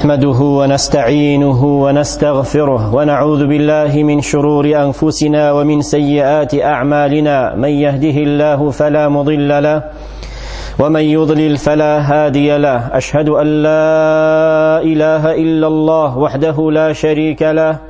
نحمده ونستعينه ونستغفره ونعوذ بالله من شرور انفسنا ومن سيئات اعمالنا من يهده الله فلا مضل له ومن يضلل فلا هادي له اشهد ان لا اله الا الله وحده لا شريك له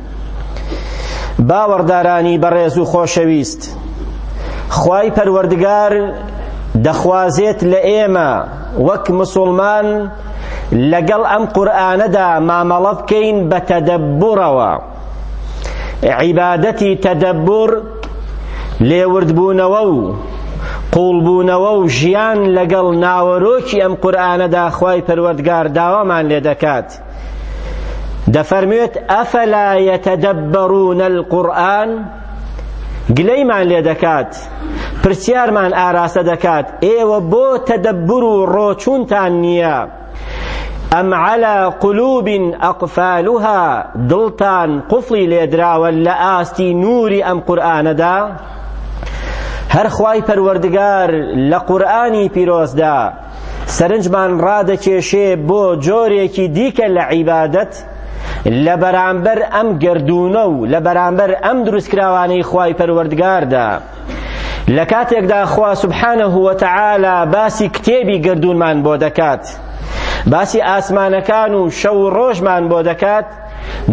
باوەڕدارانی بەڕێز و خۆشەویست خوای پەروەردگار دەخوازێت لە ئێمە وەک مسلمان لەگەڵ ئەم قورآانەدا مامەڵە بکەین بە تەدەبڕەوە عیبادەتی تەدەبڕ لێوردبوونەوە و قوڵبوونەوە و ژیان لەگەڵ ناوەرۆکی ئەم قورآانەدا خوای پەروەردگار داوامان لێ دەکات دەفەرموێت ئەفەلا یەتەدەبەرون القورئان گلەیمان لێ دەکات پرسیارمان ئاراستە دەکات ئێوە بۆ تەدەبور و ڕۆچوونتان نییە ئەم على قلوب ئەقفالها دڵتان قفڵی لێدراوە لە ئاستی نوری ئەم قورئانەدا هەر خوای پەروەردگار لە قورئانی پیرۆزدا سەرنجمان ڕادەکێشێ بۆ جۆرێکی دیکە لە عیبادەت لە بەرامبەر ئەم گردونە و لە بەرامبەر ئەم دروستکراوانەی خوای پەروەردگاردا لە کاتێکدا خوا سبحانە هوتەعالا باسی کتێبی گردونمان بۆ دەکات باسی ئاسمانەکان و شەو و ڕۆژمان بۆ دەکات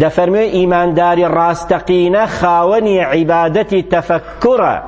دەفەرموێ ئیمانداری ڕاستەقینە خاوەنی عیبادەتی تەفەککوڕە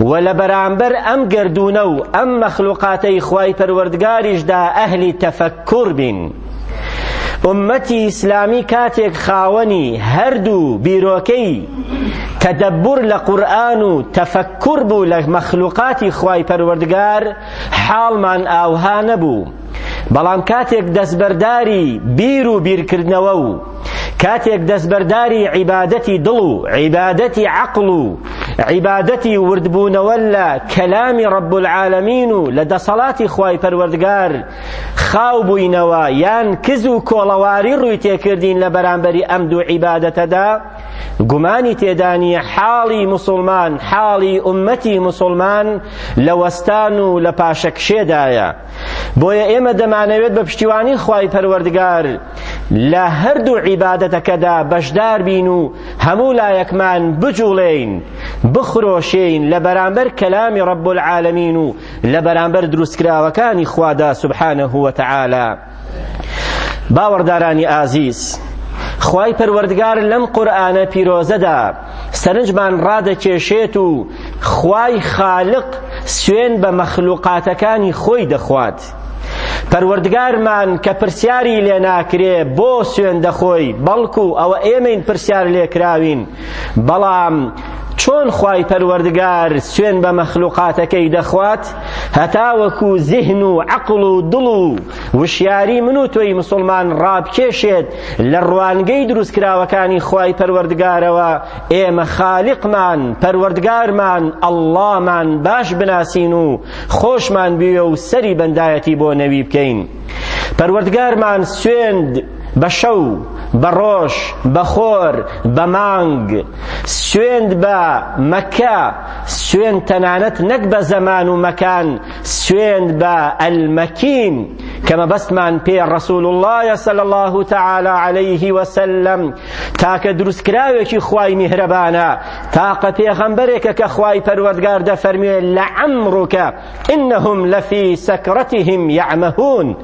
و لە بەرامبەر ئەم گردونە و ئەم مەخلوقاتەی خوای پەروەردگاریشدا ئەهلی تەفەککور بین ئومەتی ئیسلامی کاتێک خاوەنی هەردوو بیرۆکەی تەدەبور لە قورآن و تەفەککور بوو لە مەخلوقاتی خوای پەروەردگار حاڵمان ئاوها نەبوو بەڵام کاتێک دەستبەرداری بیر و بیرکردنەوە و کاتێک دەستبەرداری عیبادەتی دڵ و عیبادەتی عەقڵ و عیبادەتی وردبوونەوە لە کەلامی ڕەب العالمین و لە دەسەڵاتی خوای پەروەردگار خاو بووینەوە یان کز و کۆڵەواری ڕووی تێکردین لە بەرامبەری ئەم دوو عیبادەتەدا گومانی تێدانی حاڵی مسلمان حاڵی ئومەتی مسلمان لە وەستان و لە پاشەکشێدایە بۆیە ئێمە دەمانەوێت بە پشتیوانی خوای پەروەردگار لە هەردوو عیبادەتەکەدا بەشدار بین و هەموو لایەکمان بجوڵێین بخرۆشێین لە بەرامبەر کەلامی ڕب العالمین و لە بەرامبەر دروستکراوەکانی خوادا سبحانه وتعالى باوەڕدارانی ئازیز خوای پەروەردگار لەم قورآانە پیرۆزەدا سەرنجمان ڕادەکێشێت و خوای خالق سوێن بە مەخلوقاتەکانی خۆی دەخوات پەروەردگارمان کە پرسیاری لێ ناکرێ بۆ سوێن دەخۆی بەڵکو ئەوە ئێمەین پرسیار لێکراوین بەڵام چۆن خوای پەروەردگار سوێن بە مەخلوقاتەکەی دەخوات هەتاوەکو زیهن و عەقڵ و دڵ و وشیاری من و تۆی مسلمان ڕابکێشێت لە ڕوانگەی دروستکراوەکانی خوای پەروەردگارەوە ئێمە خالقمان پەروەردگارمان ئەڵڵامان باش بناسین و خۆشمان بوێ و سەری بەندایەتی بۆ نەوی بکەین پەروەردگارمان سوێند بە شەو بە ڕۆژ بە خۆر بە مانگ سوێند بە مەکە سوێن تەنانەت نەک بە زەمان و مەکان سوێند بە، المکین، کە مەبەستمان پێ رسول اللە یە صلی اللە تعالی علیه وسلم تاکە دروستکراوێکی خوای میهرەبانە تاقە پێغەمبەرێکە کە خوای پەروەردگار دەفەرموێ لەعەمرکە انهم لەفی سەکرەتهم یعمهون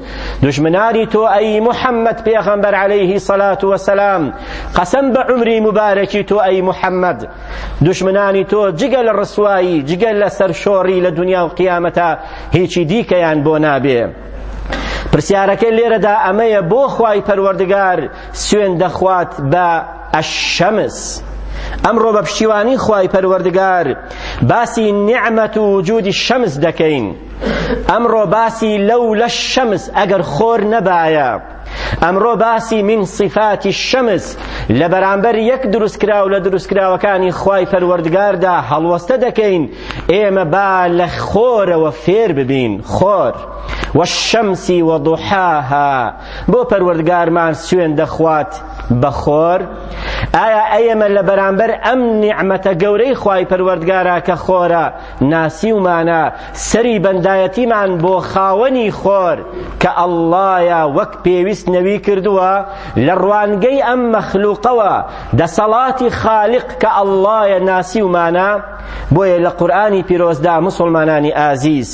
دژمنانی تۆ ئەی محەممەد پێغەمبەر علیه صلاة وسلام قەسەم بە عمری مبارەکی تۆ ئەی محەممەد دوشمنانی تۆ جگە لە ڕسوایی جگە لە سەرشۆڕی لە دنیا و قیامەتە هیچی دیکەیان بۆ نابێ پرسیارەکەی لێرەدا ئەمەیە بۆ خوای پەروەردگار سوێن دەخوات بە ئەشەمس ئەمڕۆ بە پشتیوانی خوای پەروەردگار باسی نیعمەت و وجودی شەمس دەکەین ئەمڕۆ باسی لەو لە شەمس ئەگەر خۆر نەبایە ئەمڕۆ باسی من صفاتی شەمس لە بەرامبەر یەک دروستکراو لە دروستکراوەکانی خوای پەروەردگاردا هەڵوەستە دەکەین ئێمە با لە خۆرەوە فێر ببین خۆر وەشەمسی وەضحاها بۆ پەروەردگارمان سوێن دەخوات بەخۆر ئایا ئەیەمە لە بەرامبەر ئەم نیعمەتە گەورەی خوای پەروەردگارە کە خۆرە ناسیومانە سەری بەندایەتیمان بۆ خاوەنی خۆر کە ئەڵڵایە وەک پێویست نەوی کردووە لە ڕوانگەی ئەم مەخلوقەوە دەسەڵاتی خالق کە ئەڵڵایە ناسیومانە بۆیە لە قورآانی پیرۆزدا مسلمانانی ئازیز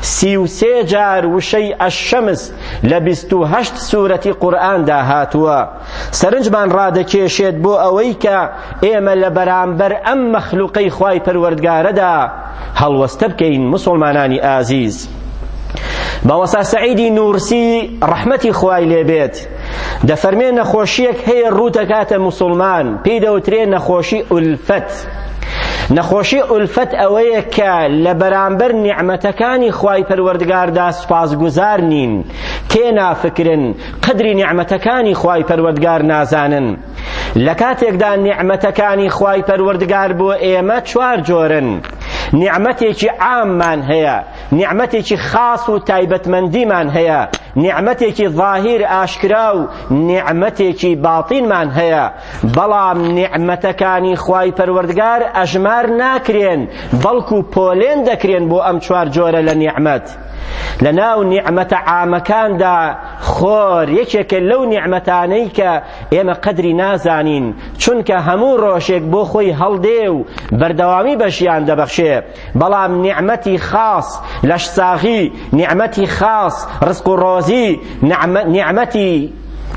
سی و سێ جار وشەی ئەشەمس لە بیست و هەشت سوورەتی قورئاندا هاتووە سەرنجمان ڕادەکێشێت بۆ ئەوەی کە ئێمە لە بەرامبەر ئەم مەخلوقەی خوای پەروەردگارەدا هەڵوەستە بکەین مسلمانانی ئازیز مەوەسا سعیدی نورسی ڕەحمەتی خوای لێبێت دەفەرمێ نەخۆشیەک هەیە ڕووتەکاتە مسلمان پێی دەوترێ نەخۆشی ئولفەت نەخۆشی ئولفەت ئەوەیە کە لە بەرامبەر نیعمەتەکانی خوای پەروەردگاردا سوپاسگوزار نین تێنافکرن قەدری نیعمەتەکانی خوای پەروەردگار نازانن لە کاتێکدا نیعمەتەکانی خوای پەروەردگار بۆ ئێمە چوار جۆرن نیعمەتێکی عاممان هەیە نیعمەتێکی خاص و تایبەتمەندیمان هەیە نیعمەتێکی ظاهیر ئاشکرا و نیعمەتێکی باطینمان هەیە بەڵام نیعمەتەکانی خوای پەروەردگار ئەژمار ناکرێن بەڵکو پۆلێن دەکرێن بۆ ئەم چوار جۆرە لە نیعمەت لە ناو نیعمەتە عامەکاندا خۆر یەکێکە لەو نیعمەتانەی کە ئێمە قەدری نازانین چونکە هەموو ڕۆژێک بۆ خۆی هەڵدێ و بەردەوامی بەشیان دەبەخشێ بەڵام نیعمەتی خاص لەش ساغی نیعمەتی خاص ڕزق و ڕۆزی نیعمەتی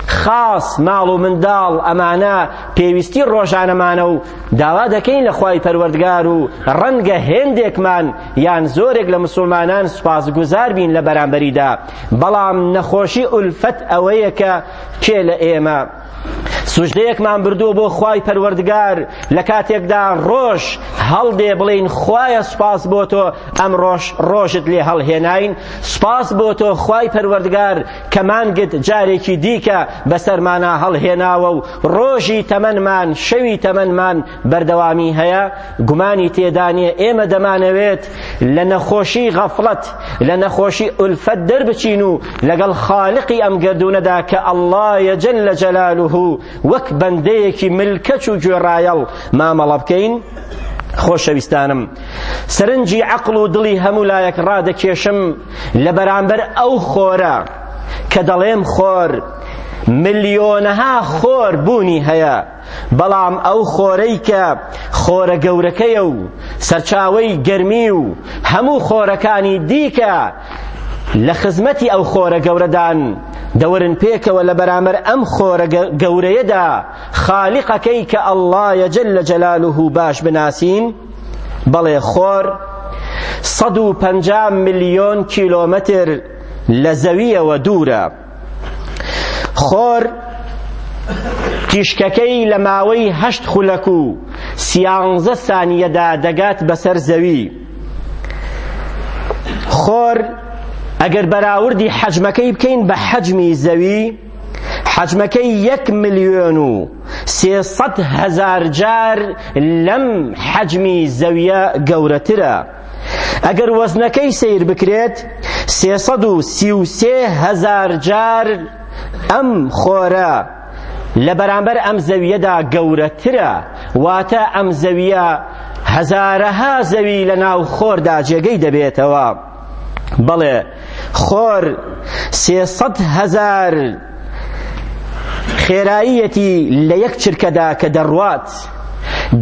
خاص ماڵ و منداڵ ئەمانە پێویستی ڕۆژانەمانە و داوا دەکەین لە خوای پەروەردگار و ڕەنگە هێندێکمان یان زۆرێک لە مسوڵمانان سوپاسگوزار بین لە بەرامبەریدا بەڵام نەخۆشی ئولفەت ئەوەیە کە کێ لە ئێمە سوژدەیەکمان بردووە بۆ خوای پەروەردگار لە کاتێکدا ڕۆژ هەڵدێ بڵین خوایە سوپاس بۆ تۆ ئەم ڕۆژ ڕۆژت لێ هەڵهێناین سوپاس بۆ تۆ خوای پەروەردگار کە مانگت جارێکی دیکە بەسەرمانە هەڵهێناوە و ڕۆژی تەمەنمان شەوی تەمەنمان بەردەوامی هەیە گومانی تێدانە ئێمە دەمانەوێت لە نەخۆشی غەفڵەت لە نەخۆشی ئولفەت دەربچین و لەگەڵ خالقی ئەم گردونەدا کە ئەڵڵا یەجل لە جەلالوه وەک بەندەیەکی ملکەچ و گوێڕایەڵ مامەڵە بکەین خۆشەویستانم سەرنجی عقل و دڵی هەموو لایەک ڕادەکێشم لە بەرامبەر ئەو خۆرە کە دەڵێم خۆر ملیۆنەها خۆر بوونی هەیە بەڵام ئەو خۆرەی کە خۆرە گەورەکەیە و سەرچاوەی گەرمی و هەموو خۆرەکانی دیکە لە خزمەتی ئەو خۆرە گەورەدان دەورن پێکەوە لە بەرامەر ئەم خۆرە گەورەیەدا خالیقەکەی کە ئەڵڵا یەجل لە جەلالوه باش بناسین بەڵێ خۆر سەد و پەنجا ملیۆن کیلۆمەتر لە زەویەوە دوورە خۆر تیشکەکەی لە ماوەی هەشت خولەک و سیانزە سانیەدا دەگات بەسەر زەوی خۆر ئەگەر بەراوردی حەجمەکەی بکەین بە حەجمی زەوی حەجمەکەی یەک ملیۆن و سێسەد هەزار جار لەم حەجمی زەویە گەورەترە ئەگەر وەزنەکەی سیر بکرێت سێ سەد و سی و سێ هەزار جار ئەم خۆرە لە بەرامبەر ئەم زەویەدا گەورەترە واتە ئەم زەویە هەزارەها زەوی لە ناو خۆردا جێگەی دەبێتەوە بەڵێ خۆر سێ سەد هەزار خێراییەتی لە یەک چرکەدا کە دەڕوات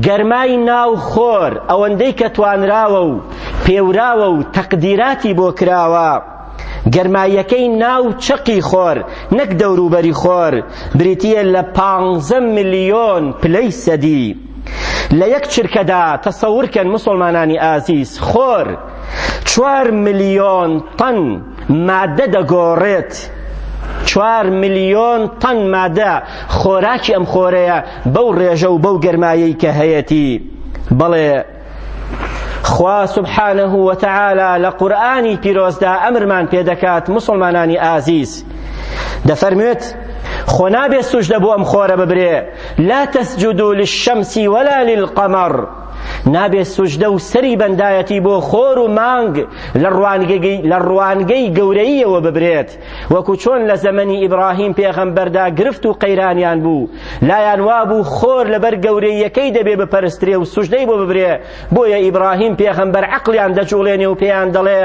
گەرمای ناو خۆر ئەوەندەی کە توانراوە و پێوراوە و تەقدیراتی بۆ کراوە گەرماییەکەی ناو چەقی خۆر نەک دەوروبەری خۆر بریتیە لە پانزە ملیۆن پلەی سەدی لە یەک چرکەدا تەسەورکەن مسلمانانی ئازیز خۆر چوار ملیۆن تەن مادە دەگۆڕێت چوار ملیۆن تەن مادە خۆراکی ئەم خۆرەیە بەو ڕێژە و بەو گەرمایەی کە هەیەتی بەڵێ خوا سبحانه وتعالى لە قورآانی پیرۆزدا ئەمرمان پێدەکات مسلمانانی ئازیز دەفەرموێت خۆ نابێ سوژدە بۆ ئەم خۆرە ببرێ لا تسجدوا للشمس ولا للقمر نابێ سوجدە و سەری بەندایەتی بۆ خۆر و مانگ لە ڕوانگەی گەورەییەوە ببرێت وەکو چۆن لە زەمەنی ئیبراهیم پێغەمبەردا گرفت و قەیرانیان بوو لایان وابوو خۆر لەبەر گەورەیەکەی دەبێ بپەرسترێ و سوجدەی بۆ ببرێ بۆیە ئیبراهیم پێغەمبەر عەقڵیان دەجوڵێنێ و پێیان دەڵێ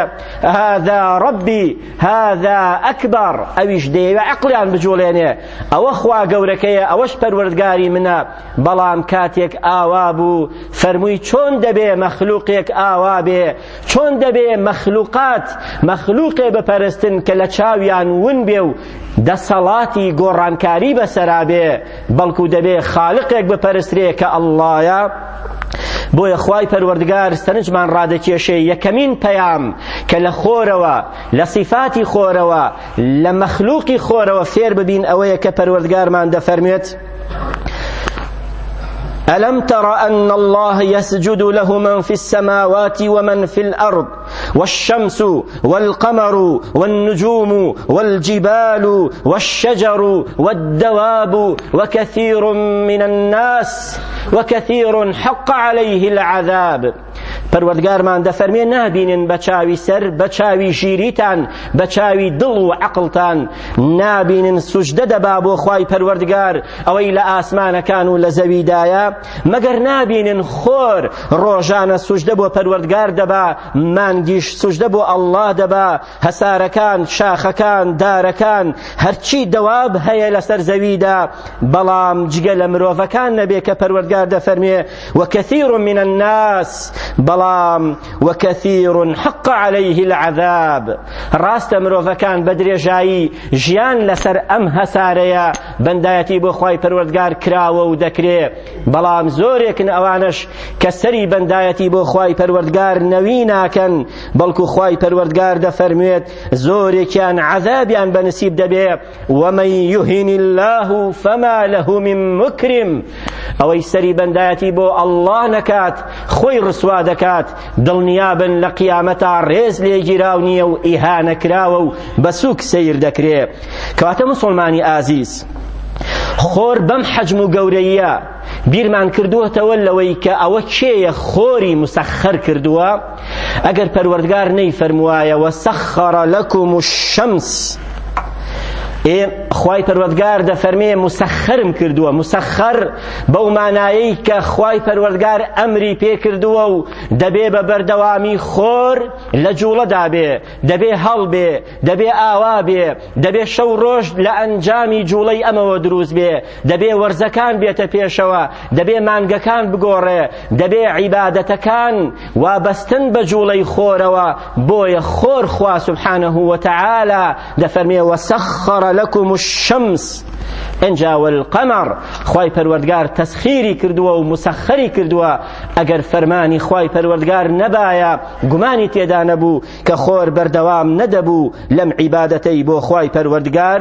هذا ربی هذا ئەکبەر ئەویش دەیەوێ عەقڵیان بجوڵێنێ ئەوە خوا گەورەکەیە ئەوەش پەروەردگاری منە بەڵام کاتێک ئاوا بوو فەرمووی چۆن دەبێ مەخلوقێک ئاوا بێ چۆن دەبێ مەخلوقات مەخلوقێ بپەرستن کە لە چاویان ون بێ و دەسەڵاتی گۆڕانکاری بەسەرا بێ بەڵکو دەبێ خالقێک بپەرسترێ کە ئەڵڵایە بۆیە خوای پەروەردگار سەرنجمان ڕادەکێشێ یەکەمین پەیام کە لە خۆرەوە لە سیفاتی خۆرەوە لە مەخلوقی خۆرەوە فێر ببین ئەوەیە کە پەروەردگارمان دەفەرمێت ألم تر أن الله يسجد له من في السماوات ومن في الأرض والشمس والقمر والنجوم والجبال والشجر والدواب وكثير من الناس وكثير حق عليه العذاب پەروەردگارمان دەفەرمێ نابینن بە چاوی سەر بە چاوی ژیریتان بە چاوی دڵ و عەقڵتان نابینن سوجدە دەبا بۆ خوای پەروەردگار ئەوەی لە ئاسمانەکان و لە زەویدایە مەگەر نابینن خۆر ڕۆژانە سوجدە بۆ پەروەردگار دەبا مانگیش سوجدە بۆ ئەڵڵا دەبا هەسارەکان، شاخەکان، دارەکان، هەرچی دەواب هەیە لەسەر زەویدا، بەڵام جگە لە مرۆڤەکان نەبێ کە پەروەردگار دەفەرمێ وکثیر من الناس بەڵام وکثیر حق عليه العذاب ڕاستە مرۆڤەکان بە درێژایی ژیان لەسەر ئەم هەسارەیە بەندایەتی بۆ خوای پەروەردگار کراوە و دەکرێ بەڵام زۆرێکن ئەوانش کە سەری بەندایەتی بۆ خوای پەروەردگار نەوی ناکەن بەڵکو خوای پەروەردگار دەفەرموێت زۆرێکیان عەذابیان بەنسیب دەبێ ومن یهین الله فما له من مکرم ئەوەی سەری بەندایەتی بۆ ئەڵڵا نەکات خۆی ڕسوا دەکات دڵنیابن لە قیامەتا ڕێز لێگیراو نییە و ئیهانە کراوە و بەسوک سیر دەکرێ کەواتە مسلمانی ئازیز خۆر بەم حەجم و گەورەیە بیرمان کردووەتەوە لەوەی کە ئەوە کێیە خۆری مسەخەر کردووە ئەگەر پەروەردگار نەی فەرموایە وسخر لكم الشمس ئێ خوای پەروەردگار دەفەرمێ مسخرم کردووە مسخر بەو مانایی کە خوای پەروەردگار ئەمری پێکردووە و دەبێ بە بەردەوامی خۆر لە جوڵەدا بێ دەبێ هەڵبێ دەبێ ئاوا بێ دەبێ شەو ڕۆژ لە ئەنجامی جوڵەی ئەمەوە دروست بێ دەبێ وەرزەکان بێتە پێشەوە دەبێ مانگەکان بگۆڕێ دەبێ عیبادەتەکان وابەستن بە جوڵەی خۆرەوە بۆیە خۆر خوا سبحانه وتعالى دەفەرمێ وسخر لكم الشمس ئەجا والقمر خوای پەروەردگار تەسخیری کردووە و مسەخەری کردووە ئەگەر فەرمانی خوای پەروەردگار نەبایە گومانی تێدا نەبوو کە خۆر بەردەوام نەدەبوو لەم عیبادەتەی بۆ خوای پەروەردگار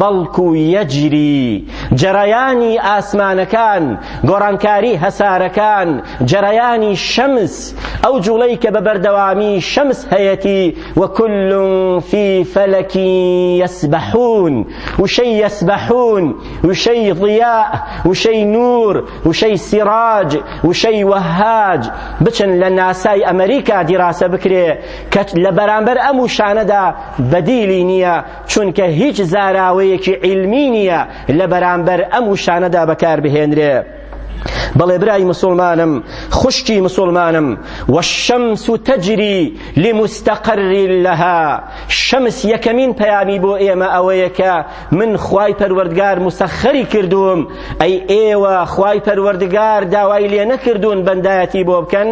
بەڵکو یەجری، جەرەیانی ئاسمانەکان، گۆڕانکاری هەسارەکان، جەرەیانی شەمس، ئەو جوڵەی کە بە بەردەوامی شەمس هەیەتی، و کل فی فلک یسبحون، وشەی یسبحون، وشەی ضیاء، وشەی نور، وشەی سراج، وشەی وهاج، بچن لە ناسای ئەمەریکا دیراسە بکرێ کە لە بەرامبەر ئەم وشانەدا بەدیلی نییە، چونکە هیچ زاراوەیەکی عیلمی نییە لە بەرامبەر ئەم وشانەدا بەکار بهێنرێ بەڵێ برای مسلمانم خوشکی مسلمانم والشمس تجري لمستقر لها شمس یەکەمین پەیامی بۆ ئێمە ئەوەیە کە من خوای پەروەردگار مسەخەری کردووم ئەی ئێوە خوای پەروەردگار داوای لێ نەکردوون بەندایەتی بۆ بکەن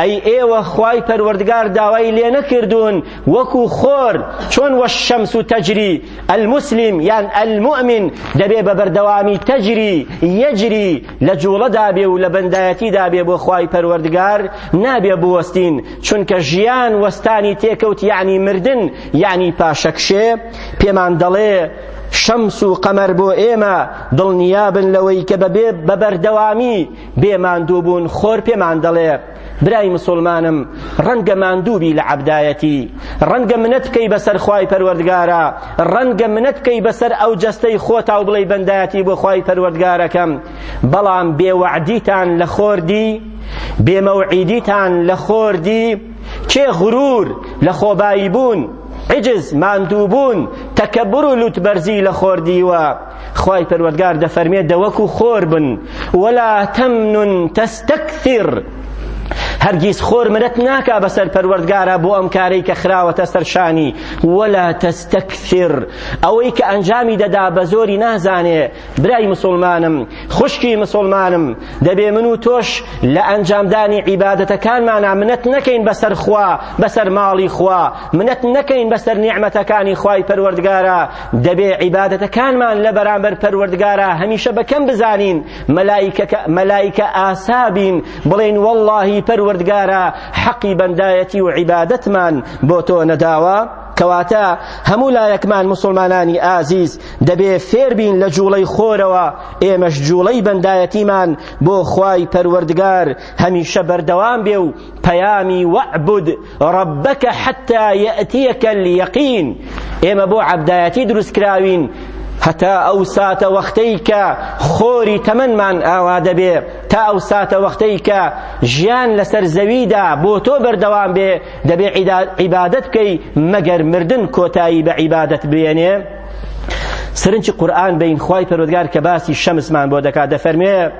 ئەی ئێوە خوای پەروەردگار داوای لێ نەکردوون وەکو خۆر چۆن والشمس تجری المسلم یان المؤمن دەبێ بە بەردەوامی تجری یجری لە جوڵەدا بێ و لە بەندایەتیدا بێ بۆ خوای پەروەردگار نابێ بوەستین چونکە ژیان وەستانی تێکەوت یعنی مردن یعنی پاشەکشێ پێمان دەڵێ شەمس و قەمەر بۆ ئێمە دڵنیابن لەوەی کە بەبێ بە بەردەوامی بێماندووبوون خۆر پێمان دەڵێ برای مسلمانم ڕەنگە ماندووبی لە عەبدایەتی ڕەنگە منەت بکەی بەسەر خوای پەروەردگارە ڕەنگە منەت بکەی بەسەر ئەو جەستەی خۆتا و بڵێی بەندایەتی بۆ خوای پەروەردگارەکەم بەڵام بێوەعدیتان لە خۆردی بێمەوعیدیتان لە خۆردی کێ غرور لە خۆبایی بوون عجز ماندووبوون تەکەبر و لوتبەرزی لە خۆردیوە خوای پەروەردگار دەفەرمێ دەوەکو خۆر بن ولا تمنن تستكثر هەرگیز خۆر مرەت ناکا بەسەر پەروەردگارە بۆ ئەم کارەی کە خراوەتە سەر شانی ولا تستكثر ئەوەی کە ئەنجامی دەدا بە زۆری نازانێ برای مسلمانم خوشکی مسلمانم دەبێ من و تۆش لە ئەنجامدانی عیبادەتەکانمانە منەت نەکەین بەسەر خوا بەسەر ماڵی خوا منەت نەکەین بەسەر نیعمەتەکانی خوای پەروەردگارە دەبێ عیبادەتەکانمان لە بەرامبەر پەروەردگارا هەمیشە بەکەم بزانین مەلایکە ئاسا بین بڵێن واللهی پەروەردگارە حەقی بەندایەتی و عیبادەتمان بۆ تۆ نەداوە کەواتە هەموو لایەکمان مسلمانانی ئازیز دەبێ فێربین لە جوڵەی خۆرەوە ئێمەش جوڵەی بەندایەتیمان بۆ خوای پەروەردگار هەمیشە بەردەوام بێ و پەیامی وەعبود ڕەبەکە حەتا یەتیەکە یەقین ئێمە بۆ عەبدایەتی دروست کراوین هەتا ئەو ساتە وەختەی کە خۆری تەمەنمان ئاوا دەبێ تا ئەو ساتە وەختەی کە ژیان لەسەر زەویدا بۆ تۆ بەردەوام بێ دەبێ عیبادت بکەی مەگەر مردن کۆتایی بە عیبادت بێنێ سرنجی قورآن بین خوای پەرۆدگار کە باسی شەمسمان بۆ دەکات دەفەرمێ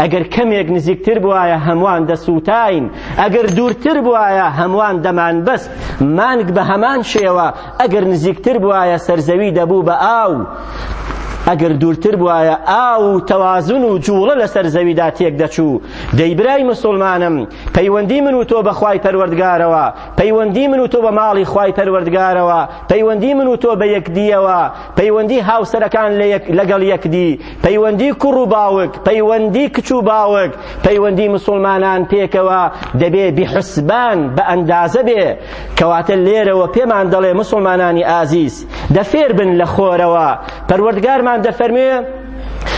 ئەگەر کەمێک نزیکتر بواە هەمووان دەسووتین ئەگەر دوورتر بواە هەمووان دەمان بەست مانگ بە هەمان شێوە ئەگەر نزیکتر بواە سەرزەوی دەبوو بە ئاو ئەگەر دوورتر بواە ئاو و تەوازن و جوڵە لەسەر زەویدا تێک دەچوو دەیبرای مسلمانم پەیوەندی من و تۆ بەخوای پەروەردگارەوە پەیوەندی من و تۆ بە ماڵی خوای پەروەردگارەوە پەیوەندی من و تۆ بە یەکدیەوە پەیوەندی هاوسەرەکان لەگەڵ یەکدی پەیوەندی کوڕ و باوک، پەیوەندی کچ و باوک، پەیوەندی مسوڵمانان پێکەوە دەبێ بحسبان بە ئەندازە بێ، کەواتە لێرەوە پێمان دەڵێ مسوڵمانانی ئازیز دە فێر بن لە خۆرەوە، پەروەردگارمان دەفەرموێ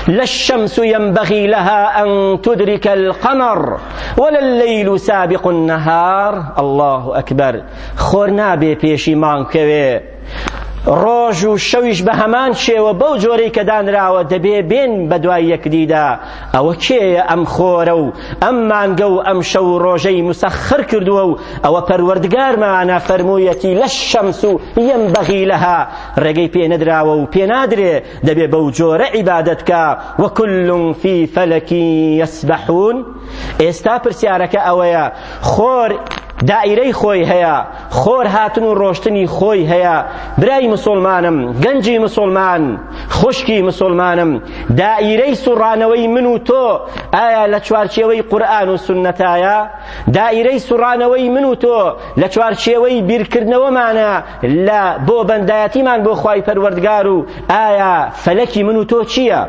لا الشمس ينبغي لها أن تدرك القمر ولا الليل سابق النهار الله أكبر خورنا بي بيشي مانكوي ڕۆژ و شەویش بە هەمان شێوە بەو جۆرەی کە دانراوە دەبێ بێن بە دوای یەکدیدا ئەوە کێیە ئەم خۆرە و ئەم مانگە و ئەم شەو و ڕۆژەی مسەخر کردووە و ئەوە پەروەردگارمانە فەرموویەتی لە شەمس و یەم بەغی لەها ڕێگەی پێ نەدراوە و پێ نادرێ دەبێ بەو جۆرە عیبادەتکە وەکل فی فەلەکی یەسبەحون ئێستا پرسیارەکە ئەوەیە خۆر دائیرەی خۆی هەیە خۆر هاتن و ڕۆشتنی خۆی هەیە برای مسلمانم گەنجی مسلمان خوشکی مسلمانم دائیرەی سوڕانەوەی من و تۆ ئایا لە چوارچێوەی قورآن و سنتایە دائیرەی سوڕانەوەی من و تۆ لە چوارچێوەی بیرکردنەوەمانە لە بۆ بەندایەتیمان بۆ خوای پەروەردگار و ئایا فەلەکی من و تۆ چییە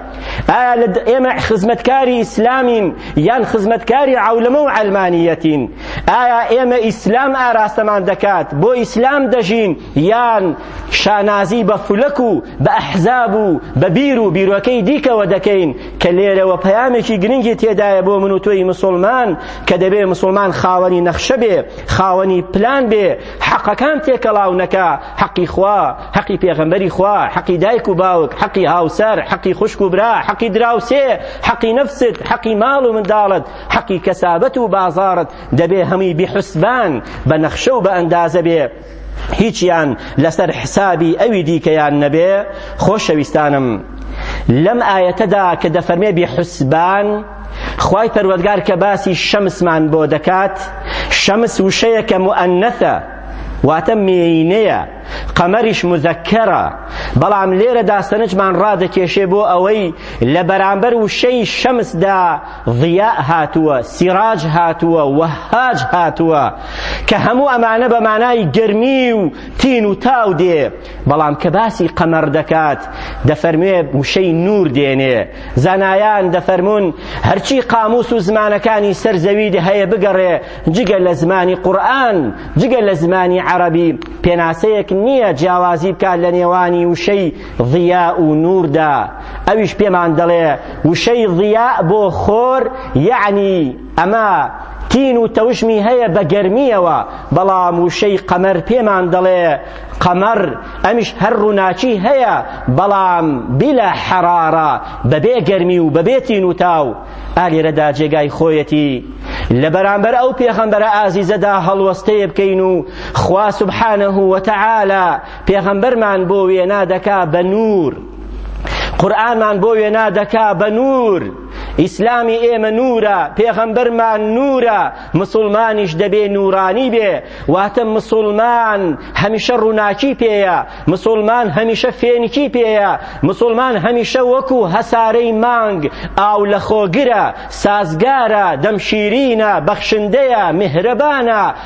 ئایا لە ئێمە خزمەتکاری ئیسلامین یان خزمەتکاری عولەمە و علمانیەتین ئایا ئێمە ئیسلام ئاراستەمان دەکات بۆ ئیسلام دەژین یان شانازی بە فولەک و بە ئەحزاب و بە بیر و بیرۆکەی دیکەوە دەکەین کە لێرەوە پەیامێکی گرنگی تێدایە بۆ من و تۆی مسلمان کە دەبێ مسلمان خاوەنی نەخشە بێ خاوەنی پلان بێ حەقەکان تێکەڵاو نەکا حەقی خوا حەقی پێغەمبەری خوا حەقی دایک و باوک حەقی هاوسەر حەقی خوشک و برا حەقی دراوسێ حەقی نەفست حەقی ماڵ و منداڵت حەقی کەسابەت و بازاڕت دەبێ هەمووی بحسبان بە نەخشە و بە ئەندازە بێ هیچیان لەسەر حسابی ئەوی دیکەیان نەبێ خۆشەویستانم لەم ئاەتەدا کە دەفەرمێ بحسبان خوای پەروەردگار کە باسی شەمسمان بۆ دەکات شەمس وشەیەکە مؤنثە واتە مێینەیە قەمەریش مزەکەرە بەڵام لێرەدا سەنجمان ڕادەکێشێ بۆ ئەوەی لە بەرامبەر وشەی شەمسدا ضیاء هاتووە، سیراج هاتووە، وەهاج هاتووە کە هەموو ئەمانە بە مانای گەرمی و تین و تاو دێ بەڵام کە باسی قەمەر دەکات دەفەرموێ وشەی نور دێنێ زانایان دەفەرمون هەرچی قاموس و زمانەکانی سەر زەوی هەیە بگەڕێ جگە لە زمانی قورئان جگە لە زمانی عەرەبی پێناسەیەک نییە جیاوازی بکات لە نێوانی وشەی ضیاء و نوردا ئەویش پێمان دەڵێ وشەی ضیاء بۆ خۆر یعنی ئەمە تین و تەوشمی هەیە بە گەرمیەوە بەڵام وشەی قەمەر پێمان دەڵێ قەمەر ئەمیش هەر ڕووناکی هەیە بەڵام بلا حەرارە بەبێ گەرمی و بەبێ تین و تاو ئالێرەدا جێگای خۆیەتی لە بەرامبەر ئەو پێخەمبەرە ئازیزەدا هەڵوەستەیە بکەین و خوا سبحانه وتعالى پێغەمبەرمان بۆ وێنا دەکا بە نور قورئانمان بۆ وێنا دەکا بە نور ئیسلامی ئێمە نورە پێغەمبەرمان نورە مسلمانیش دەبێ نورانی بێ واتە مسلمان هەمیشە ڕووناکی پێیە مسلمان هەمیشە فێنکی پێیە مسلمان هەمیشە وەکو هەسارەی مانگ ئاو لە خۆگرە سازگارە دەمشیرینە بەخشندەیە مهرەبانە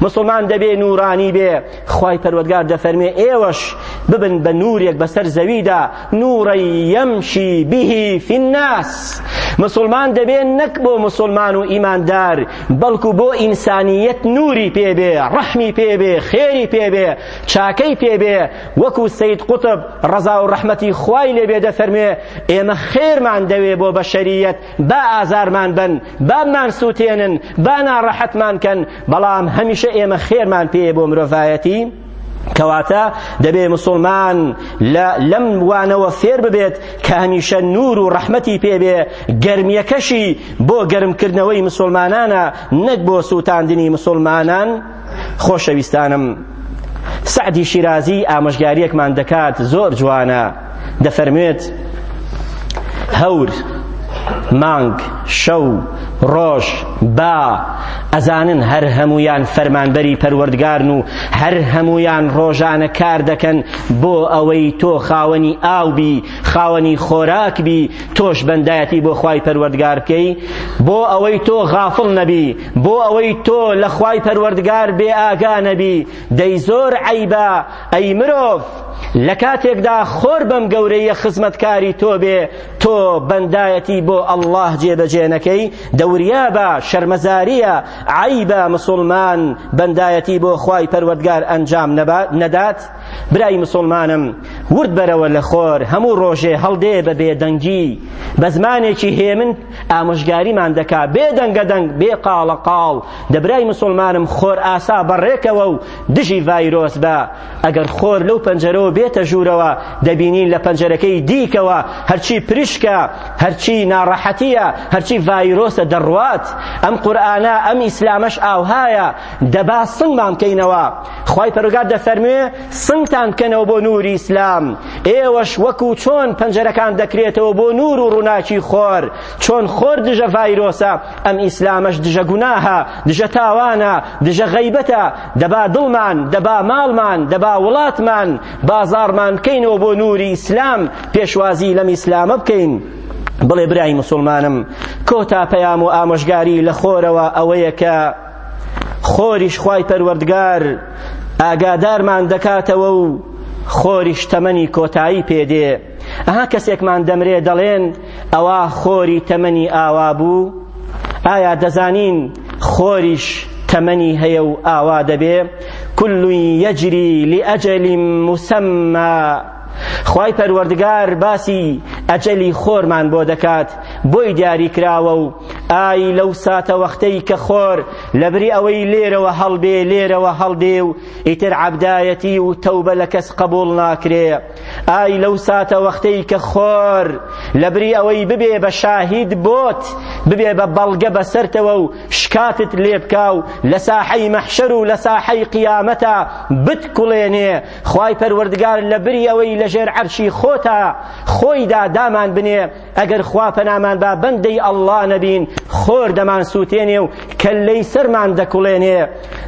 مسلمان دەبێ نورانی بێ خوای پەروەگار دەفەرمێ ئێوەش ببن بە نورێک بەسەر زەویدا نوڕی یەمشی بهی فی الناس مسلمان دەبێ نەک بۆ مسلمان و ئیماندار بەڵکو بۆ ئینسانیەت نوری پێبێ ڕەحمی پێبێ خێری پێبێ چاکەی پێبێ وەکو سید قوتب ڕەزا و ڕەحمەتی خوای لێبێ دەفەرمێ ئێمە خێرمان دەوێ بۆ بەشەریەت با ئازارمان بەن، با بمانسووتێنن، با ناڕەحەتمان کەن، بەڵام هەمیشە ئێمە خێرمان پێیە بۆ مرۆڤایەتی، کەواتە دەبێ موسڵمان لە لەم وانەوە فێر ببێت کە هەمیشە نور و ڕەحمەتی پێبێ گەرمیەکەشی بۆ گەرمکردنەوەی مسلمانانە نەک بۆ سووتاندنی مسلمانان خۆشەویستانم سەعدی شیرازی ئامۆژگاریەکمان دەکات زۆر جوانە دەفەرموێت هەور مانگ شەو ڕۆژ با ئەزانن هەر هەمویان فەرمانبەری پەروەردگارن و هەر هەمویان ڕۆژانە کار دەکەن بۆ ئەوەی تۆ خاوەنی ئاو بی خاوەنی خۆراک بی تۆش بەندایەتی بۆ خوای پەروەردگار بکەی بۆ ئەوەی تۆ غافڵ نەبی بۆ ئەوەی تۆ لە خوای پەروەردگار بێ ئاگا نەبی دەی زۆر عەیبە ئەی مرۆڤ لە کاتێکدا خۆر بەم گەورەیە خزمەتکاری تۆ بێ تۆ بەندایەتی بۆ ئەڵڵاه جێبەجێ نەکەی دەوریابە شەرمەزاریە عەیبە مسوڵمان بەندایەتی بۆ خوای پەروەردگار ئەنجام نەدات برای مسلمانم ورد بەرەوە لە خۆر هەموو ڕۆژێ هەڵدێ بە بێدەنگی بە زمانێکی هێمن ئامۆژگاریمان دەکا بێ دەنگەدەنگ بێ قاڵەقاڵ دەبرای مسلمانم خۆر ئاسا بەڕێکەوە و دژی ڤایرۆس بە ئەگەر خۆر لەو پەنجەرەوە بێتە ژوورەوە دەبینین لە پەنجەرەکەی دیکەوە هەرچی پریشکە هەرچی ناڕەحەتیە هەرچی ڤایرۆسە دەڕوات ئەم قورئانە ئەم ئیسلامەش ئاوهایە دە با سنگمان بکەینەوە خوای پەرۆگار دەفەرموێ سنگتان بکەنەوە بۆ نوری ئیسلام ئێوەش وەکو چۆن پەنجەرەکان دەکرێتەوە بۆ نور و ڕووناکی خۆر چۆن خۆر دژە ڤایرۆسە ئەم ئیسلامەش دژە گوناهە دژە تاوانە دژە غەیبەتە دەبا دڵمان دەبا ماڵمان دەبا وڵاتمان بازارمان بکەینەوە بۆ نوری ئیسلام پێشوازی لەم ئیسلامە بکەین بڵێ برای مسلمانم کۆتا پەیام و ئامۆژگاری لە خۆرەوە ئەوەیە کە خۆریش خوای پەروەردگار ئاگادارمان دەکاتەوە و خۆریش تەمەنی کۆتایی پێدێ ئەها کەسێکمان دەمرێ دەڵێن ئەوە خۆری تەمەنی ئاوا بوو ئایا دەزانین خۆریش تەمەنی هەیە و ئاوا دەبێ كل يجري لأجل مسمى خوای پەروەردگار باسی ئەجەلی خۆرمان بۆ دەکات بۆی دیاری کراوە و ئای لەو ساتە وەختەی کە خۆر لەبری ئەوەی لێرەوە هەڵبێ لێرەوە هەڵدێ و ئیتر عەبدایەتی و تەوبە لە کەس قبول ناکرێ ئای لەو ساتە وەختەی کە خۆر لەبری ئەوەی ببێ بە شاهید بۆت ببێ بە بەڵگە بەسەرتەوە و شکاتت لێبکا و لە ساحەی مەحشەر و لە ساحەی قیامەتە بتکوڵێنێ خوای پەروەردگار لە بری ئەوەی لە ژێر عەرشی خۆتا خۆیدا دامان بنێ ئەگەر خوا پەنامان با بەندەی ئەڵڵا نەبین خۆر دەمان سووتێنێ و کەللەی سەرمان دەکوڵێنێ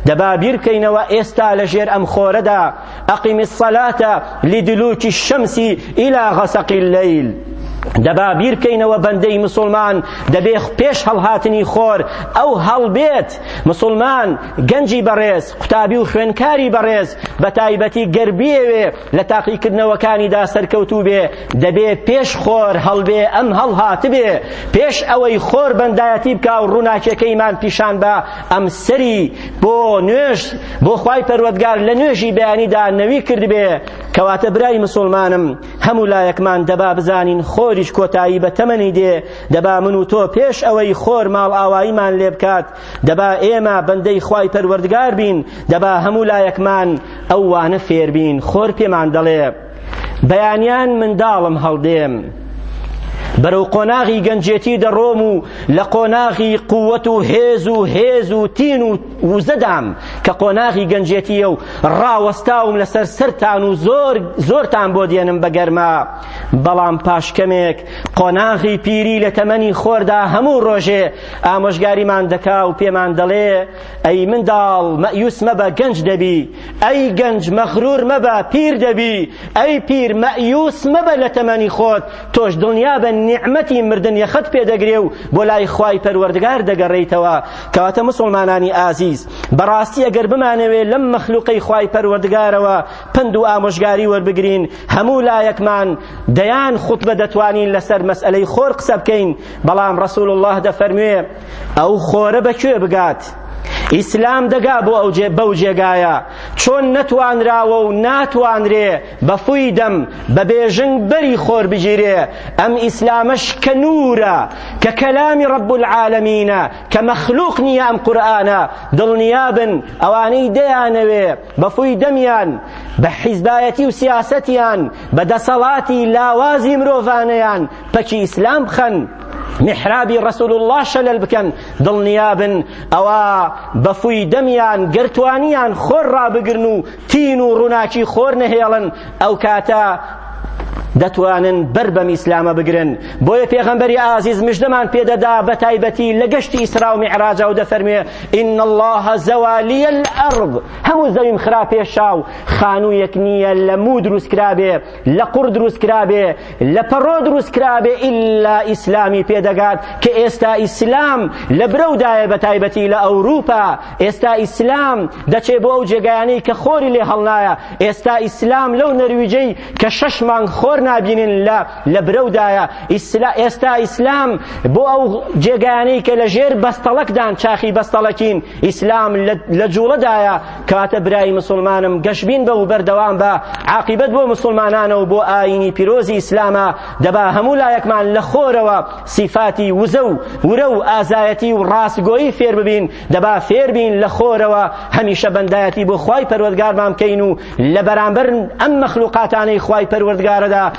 دەبا بیر بکەینەوە ئێستا لە ژێر ئەم خۆرەدا ئەقیم الصەلاتە لدلوکی الشەمسی ئیلا غەسەقی اللەیل دەبا بیرکەینەوە بەندەی مسلمان دەبێ پێش هەڵهاتنی خۆر ئەو هەڵبێت مسلمان گەنجی بەڕێز قوتابی و خوێنکاری بەڕێز بە تایبەتی گەر بیەوێ لە تاقیکردنەوەکانیدا سەرکەوتوو بێ دەبێ پێش خۆر هەڵبێ ئەم هەڵهات بێ پێش ئەوەی خۆر بەندایەتی بکا و ڕووناکیەکەیمان پیشان بە ئەم سەری بۆ نوێژ بۆ خی پەروەگار لە نوێژی بەیانیدا نەوی کردبێ کەواتە برای مسلمانم هەموو لایەکمان دەبا بزانین خۆریش کۆتایی بە تەمەنی دێ دەبا من و تۆ پێش ئەوەی خۆر ماڵ ئاواییمان لێ بکات دەبا ئێمە بەندەی خوای پەروەردگار بین دەبا هەموو لایەکمان ئەو وانە فێر بین خۆر پێمان دەڵێ بەیانیان منداڵم هەڵدێم بەرەو قۆناغی گەنجێتی دەڕۆم و لە قۆناغی قووەت و هێز و هێز و تین و وزەدام کە قۆناغی گەنجێتیە و ڕاوەستاوم لەسەر سەرتان و زۆر زۆرتان بۆ دێنم بە گەرما بەڵام پاشکەمێک قۆناغی پیری لە تەمەنی خۆردا هەموو ڕۆژێ ئامۆژگاریمان دەکا و پێمان دەڵێ ئەی منداڵ مەیوس مەبە گەنج دەبی ئەی گەنج مەغرور مەبە پیر دەبی ئەی پیر مەیوس مەبە لە تەمەنی خۆت تۆش دڵنیا بە نیعمەتی مردن یەخەت پێدەگرێ و بۆ لای خوای پەروەردگار دەگەڕیتەوە کەواتە مسلمانانی ئازیز بەڕاستی ئەگەر بمانەوێ لەم مەخلوقەی خوای پەروەردگارەوە پند و ئامۆژگاری وەربگرین هەموو لایەکمان دەیان خوتبە دەتوانین لەسەر مەسئلەی خۆر قسە بکەین بەڵام رسول اللە دەفەرموێ ئەو خۆرە بە کوێ بگات ئیسلام دەگا بۆ ئەو جێ بەو جێگایە چۆن نەتوانراوە و ناتوانرێ بە فوی دەم بە بێژنگ بەری خۆر بگیرێ ئەم ئیسلامەش کە نورە کە کەلامی ڕب العالمینە کە مەخلوق نییە ئەم قورآانە دڵنیابن ئەوانەی دەیانەوێ بە فوی دەمیان بە حیزبایەتی و سیاسەتیان بە دەسەڵاتی لاوازی مرۆڤانیان پەکی ئیسلام بخەن محرابی رسول الله شەلەل بکەن دڵنیابن ئەوە بەفوی دەمیان گرتوانیان خۆر ڕابگرن و تین و ڕووناکی خۆر نەهێڵن ئەو کاتە دەتوانن بەر بەم ئیسلامە بگرن بۆیە پێغەمبەری ئازیز مژدەمان پێدەدا بە تایبەتی لە گەشتی ئیسرا و میعراجا و دەفەرمێ ئین الله زەوالی الارض هەموو زەویم خراپێشا و خانوویەک نییە لە موو دروستکرابێ لە قوڕ دروست کرابێ لە پەڕۆ دروست کرابێ ئللا ئیسلامی پێدەگات کە ئێستا ئیسلام لە برەودایە بە تایبەتی لە ئەوروپا ئێستا ئیسلام دەچێ بۆ ئەو جێگایانی کە خۆری لێ هەڵنایە ئێستا ئیسلام لەو نەرویجەی کە شەش مانگ خۆر نابینن لە لە برەودایە ئێستا ئیسلام بۆ ئەو جێگایانی کە لە ژێر بەستەڵەکدان چاخی بەستەڵەکین ئیسلام لە جوڵەدایە کاتە برای مسلمانم گەشبین بە و بەردەوام بە عاقیبەت بۆ مسلمانانە و بۆ ئاینی پیرۆزی ئیسلامە دەبا هەموو لایەکمان لە خۆرەوە سیفاتی وزە و ورە و ئازایەتی و ڕاستگۆیی فێر ببین دەبا فێر بین لە خۆرەوە هەمیشە بەندایەتی بۆ خوای پەروەردگارمان بکەین و لە بەرامبەر ئەم مەخلوقاتانەی خوای پەروەردگارەدا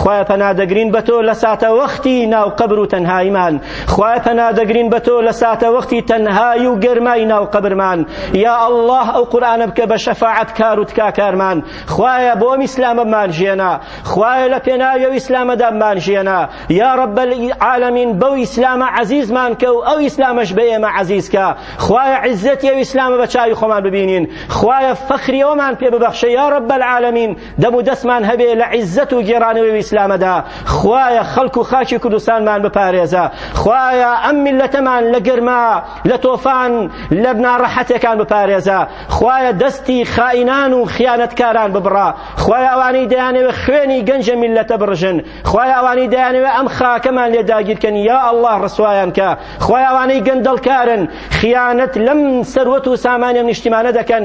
خوایە پەنادەگرین بە تۆ لە ساتە وەختی ناو قەبر و تەنهاییمان خوایە پەنادەگرین بە تۆ لە ساتە وەختی تەنهایی و گەرمای ناو قەبرمان یا ئەڵڵاه ئەو قورئانە بکە بە شەفاعەت کار و تکاکارمان خوایە بۆم ئیسلامە مانژێنە خوایە لە پێناوی و ئیسلامەدا مانژێنە یا رب العالمین بەو ئیسلامە عەزیزمان کە و ئەو ئیسلامەش بە ئێمە عەزیز کە خوایە عزەتی ئەو ئیسلامە بە چاوی خۆمان ببینین خوایە فەخری ئەومان پێ ببەخشە یا رب العالمین دەم و دەستمان هەبێ لە عیزەت و گێڕانەوەی ئیسلامەدا خوایە خەڵک و خاکی کوردستانمان بپارێزە خوایە ئەم میلەتەمان لە گەرما لە تۆفان لە ناڕەحەتەکان بپارێزە خوایە دەستی خائینان و خیانەتکاران ببڕە خوایە ئەوانەی دەیانەوێ خوێنی گەنجە میلەتە بڕژن خوایە ئەوانەی دەیانەوێ ئەم خاکەمان لێ داگیرکەن یا ئەڵڵا ڕسوایان کە خوایە ئەوانەی گەندەڵکارن خیانەت لەم سەروەت و سامانی ئەم نیشتیمانە دەکەن